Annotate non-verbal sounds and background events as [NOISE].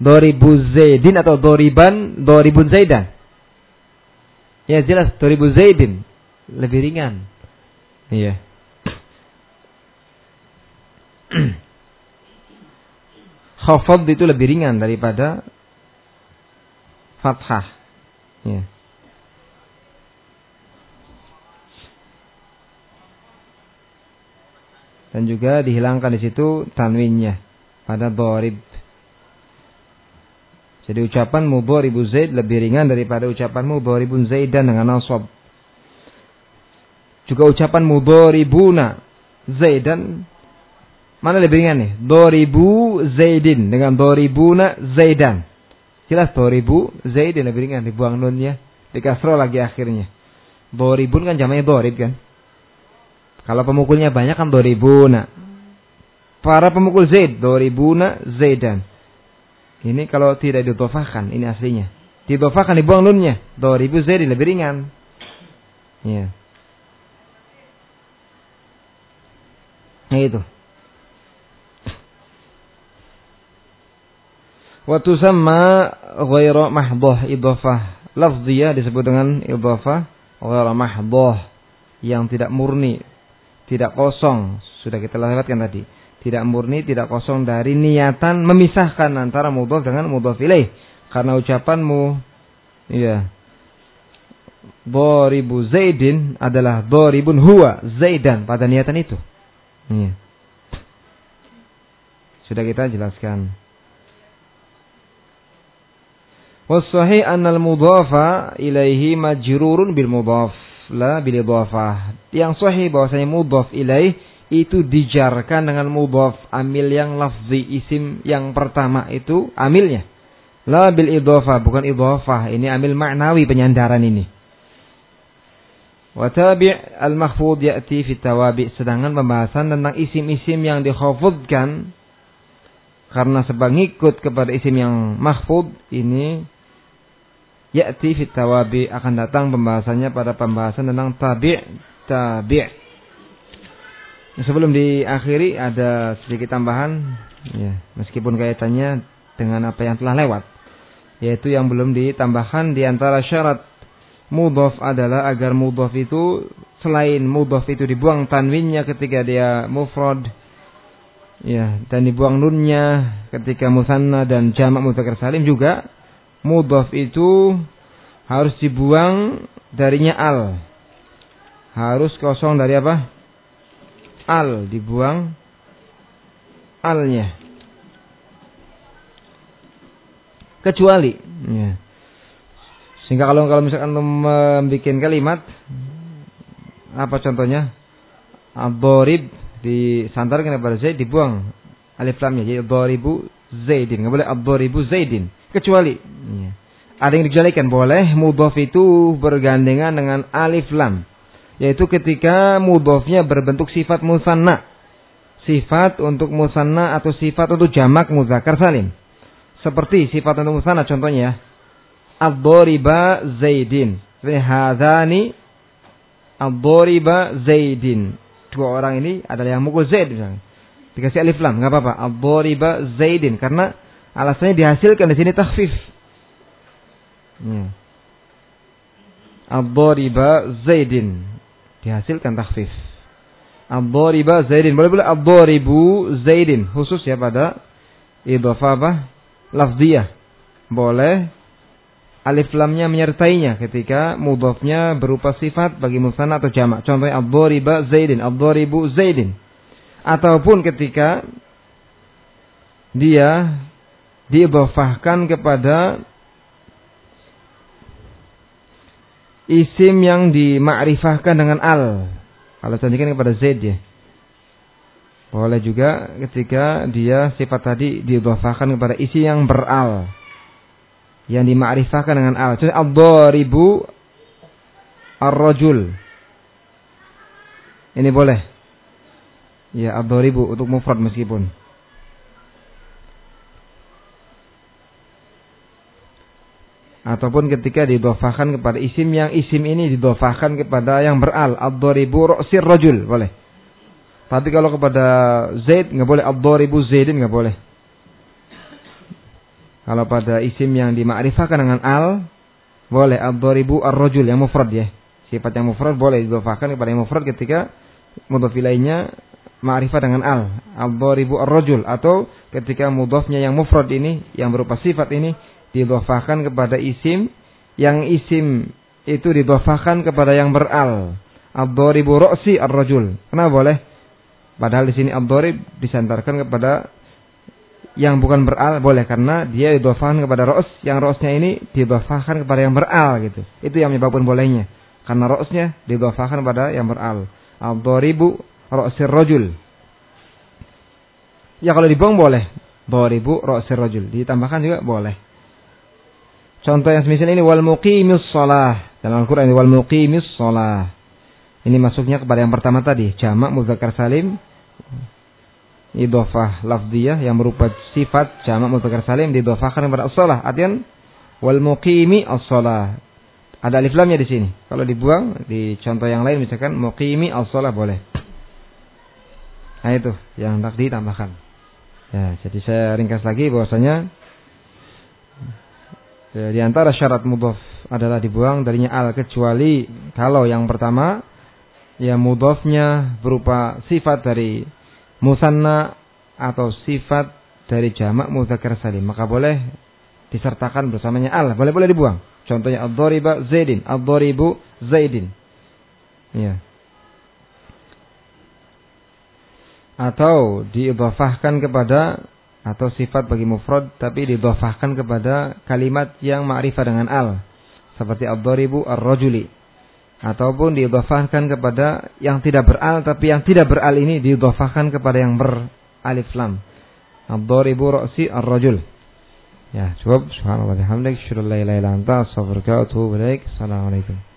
Doribu Zaidin atau Doriban, Doribun Zaidan? Ya jelas Doribu Zaidin lebih ringan. Iya. [CLEARS THROAT] Khafad itu lebih ringan daripada fathah. Ya. Dan juga dihilangkan di situ tanwinnya pada dorib. Jadi ucapan mudharibu Zaid lebih ringan daripada ucapan mudharibun Zaidan dengan nasab. Juga ucapan mudharibuna Zaidan mana lebih ringan nih? Doribu Zaidin dengan doribuna Zaidan. Jelas doribu Zaidin lebih ringan dibuang nunnya, dikasroh lagi akhirnya. Doribun kan jamanya dorib kan? Kalau pemukulnya banyak kan doribuna. Para pemukul Zaid, doribuna Zaidan. Ini kalau tidak didofakan, ini aslinya. Didofakan dibuang nunnya. Dua ribu zaid lebih ringan. Ya. Nah itu. Waktu sama ghairu mahdoh idofah lafziyah disebut dengan idofah ghairu mahdoh yang tidak murni, tidak kosong. Sudah kita lewatkan tadi tidak murni, tidak kosong dari niatan memisahkan antara mudhof dengan mudhof ilaih. Karena ucapanmu iya Doribu Zaidin adalah Doribun huwa Zaidan pada niatan itu. Iya. Sudah kita jelaskan. Wasahih annal mudhafa ilaihi majrurun bil mudhaf la bil idhafah. Yang sahih bahwasanya mudhaf ilaih itu dijarkan dengan mudhaf amil yang lafzi isim yang pertama itu amilnya. La bil idhafah bukan idhafah. Ini amil maknawi penyandaran ini. Wa tabi' al mahfud ya'ti fi tawabi. Sedangkan pembahasan tentang isim-isim yang dikhafudkan karena sebab ngikut kepada isim yang mahfud ini ya'ti fi tawabi. Akan datang pembahasannya pada pembahasan tentang tabi' tabi' Sebelum diakhiri ada sedikit tambahan. Ya, meskipun kaitannya dengan apa yang telah lewat yaitu yang belum ditambahkan di antara syarat mudhaf adalah agar mudhaf itu selain mudhaf itu dibuang tanwinnya ketika dia mufrad ya dan dibuang nunnya ketika musanna dan jamak mudzakkar salim juga mudhaf itu harus dibuang darinya al. Harus kosong dari apa al dibuang alnya. Kecuali. Ya. sehingga kalau kalau misalkan membuat kalimat apa contohnya? Aborib di sandarkan kepada zaid dibuang alif lamnya. Jadi aboribu zaidin. Nggak boleh aboribu zaidin. Kecuali. Ya. ada yang dijelaskan boleh mudhof itu bergandengan dengan alif lam yaitu ketika mudhofnya berbentuk sifat musanna. Sifat untuk musanna atau sifat untuk jamak muzakkar salim. Seperti sifat untuk musanna contohnya ad-dariba Zaidin. Hadani ad-dariba Zaidin. Dua orang ini adalah yang mukul Zaid misalnya. Dikasih alif lam, nggak apa-apa. Ad-dariba Zaidin karena alasannya dihasilkan di sini takhfif. Ya. Zaidin dihasilkan takhfif. Ad-dariba Zaidin. Boleh boleh ad-daribu Zaidin. Khusus ya pada idhofah apa? Lafziyah. Boleh alif lamnya menyertainya ketika mudhafnya berupa sifat bagi musanna atau jamak. Contohnya ad-dariba Zaidin, ad-daribu Zaidin. Ataupun ketika dia diidhafahkan kepada isim yang dimakrifahkan dengan al. Kalau sandikan kepada Z ya. Boleh juga ketika dia sifat tadi didhafahkan kepada isi yang beral. Yang dimakrifahkan dengan al. Contohnya ad-daribu ar-rajul. Ini boleh. Ya, ad-daribu untuk mufrad meskipun. Ataupun ketika didofakan kepada isim yang isim ini didofakan kepada yang beral. Ad-daribu ru'sir rajul boleh. Tapi kalau kepada Zaid nggak boleh. Ad-daribu Zaidin nggak boleh. Kalau pada isim yang dimakrifahkan dengan al, boleh. Ad-daribu ar-rajul yang mufrad ya. Sifat yang mufrad boleh didhofahkan kepada yang mufrad ketika mudhaf ilaihnya ma'rifah dengan al. Ad-daribu ar-rajul atau ketika mudhafnya yang mufrad ini yang berupa sifat ini didhofahkan kepada isim yang isim itu didhofahkan kepada yang beral. Ad-daribu ra'si ar-rajul. Kenapa boleh? Padahal di sini disantarkan kepada yang bukan beral. Boleh karena dia didofahkan kepada ros yang rosnya ini didofahkan kepada yang beral gitu. Itu yang menyebabkan bolehnya. Karena rosnya didofahkan kepada yang beral. Al-doribu rosir rojul ya kalau dibuang boleh. Doribu rosir rojul ditambahkan juga boleh contoh yang semisal ini wal muqimis shalah dalam Al-Qur'an wal muqimis shalah ini masuknya kepada yang pertama tadi jamak muzakkar salim idofah lafdiyah yang berupa sifat jamak mudzakkar salim didofahkan kepada as-shalah. Artian wal muqimi as-shalah. Ada alif lamnya di sini. Kalau dibuang di contoh yang lain misalkan muqimi as-shalah boleh. Nah itu yang tak ditambahkan. Ya, jadi saya ringkas lagi bahwasanya ya, di antara syarat mudhaf adalah dibuang darinya al kecuali kalau yang pertama ya mudhafnya berupa sifat dari musanna atau sifat dari jamak mudzakkar salim. Maka boleh disertakan bersamanya al. Boleh boleh dibuang. Contohnya ad-dhariba zaidin. Ad-dharibu zaidin. Ya. Atau diidhafahkan kepada atau sifat bagi mufrad tapi diidhafahkan kepada kalimat yang ma'rifah dengan al seperti ad-dharibu ar-rajuli ataupun diidhafahkan kepada yang tidak beral tapi yang tidak beral ini diidhafahkan kepada yang beralif lam. Ad-daribu ra'si ar-rajul. Ya, cukup. Subhanallah bihamdik, syukur la ilaha illa anta, astaghfiruka wa atubu ilaik. Assalamualaikum.